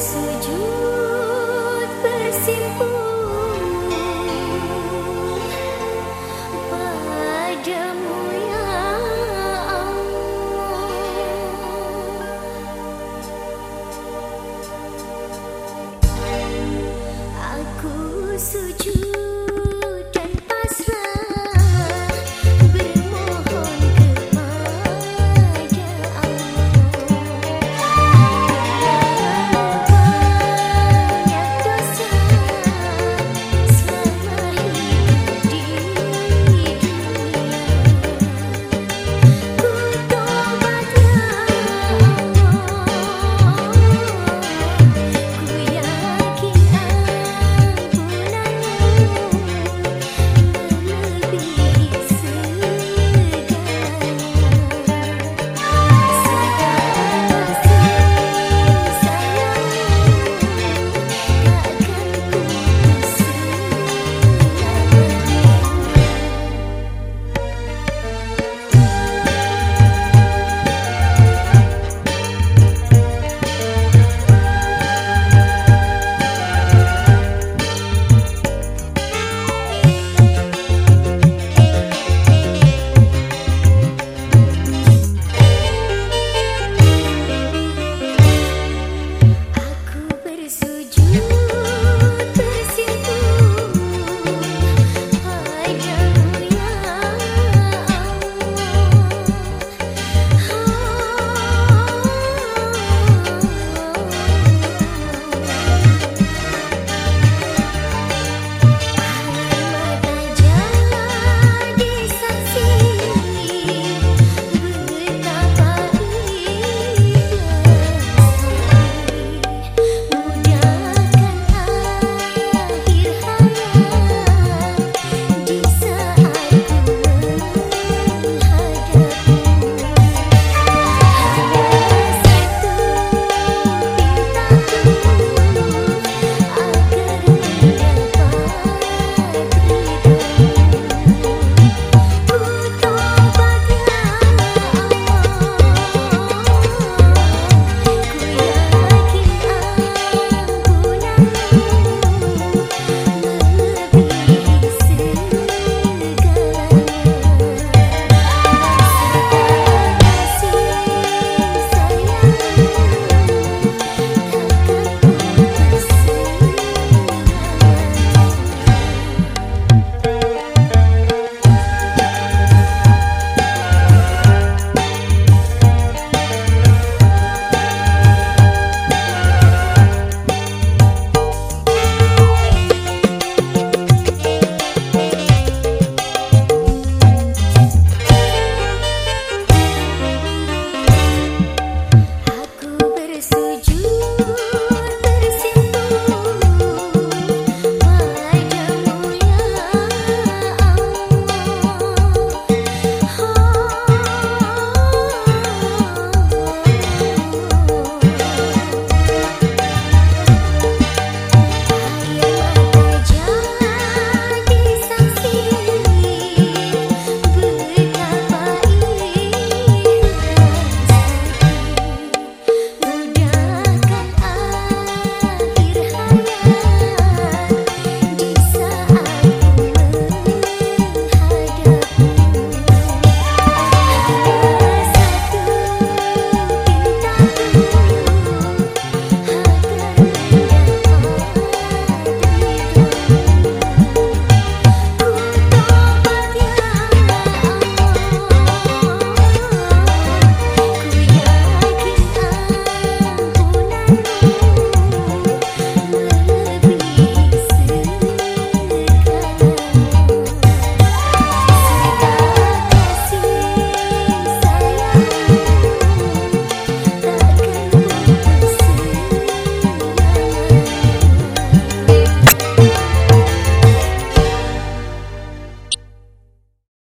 sujud bersimpuh